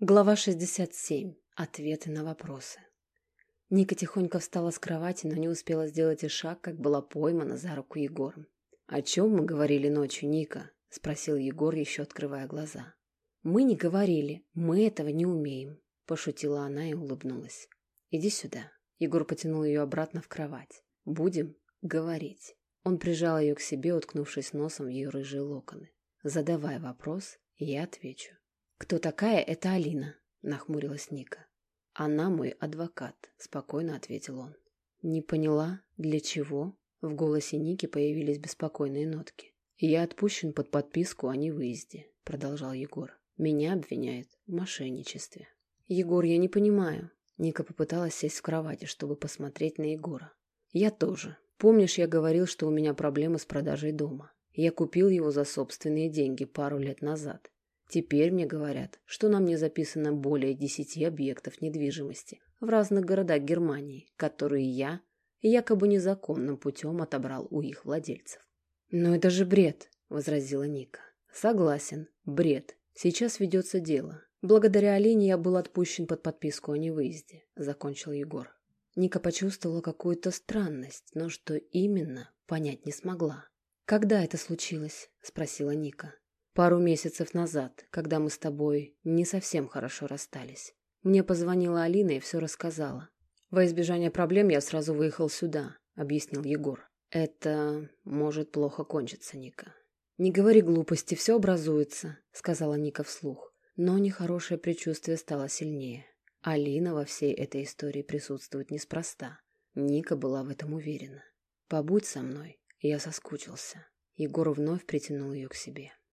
Глава 67. Ответы на вопросы. Ника тихонько встала с кровати, но не успела сделать и шаг, как была поймана за руку Егором. «О чем мы говорили ночью, Ника?» – спросил Егор, еще открывая глаза. «Мы не говорили, мы этого не умеем», – пошутила она и улыбнулась. «Иди сюда». Егор потянул ее обратно в кровать. «Будем говорить». Он прижал ее к себе, уткнувшись носом в ее рыжие локоны. «Задавай вопрос, я отвечу». «Кто такая эта Алина?» – нахмурилась Ника. «Она мой адвокат», – спокойно ответил он. «Не поняла, для чего?» В голосе Ники появились беспокойные нотки. «Я отпущен под подписку о невыезде», – продолжал Егор. «Меня обвиняют в мошенничестве». «Егор, я не понимаю». Ника попыталась сесть в кровати, чтобы посмотреть на Егора. «Я тоже. Помнишь, я говорил, что у меня проблемы с продажей дома? Я купил его за собственные деньги пару лет назад. Теперь мне говорят, что на мне записано более десяти объектов недвижимости в разных городах Германии, которые я якобы незаконным путем отобрал у их владельцев. «Но это же бред», — возразила Ника. «Согласен, бред. Сейчас ведется дело. Благодаря Алине я был отпущен под подписку о невыезде», — закончил Егор. Ника почувствовала какую-то странность, но что именно, понять не смогла. «Когда это случилось?» — спросила Ника. Пару месяцев назад, когда мы с тобой не совсем хорошо расстались. Мне позвонила Алина и все рассказала. Во избежание проблем я сразу выехал сюда, объяснил Егор. Это может плохо кончиться, Ника. Не говори глупости, все образуется, сказала Ника вслух. Но нехорошее предчувствие стало сильнее. Алина во всей этой истории присутствует неспроста. Ника была в этом уверена. «Побудь со мной». Я соскучился. Егор вновь притянул ее к себе.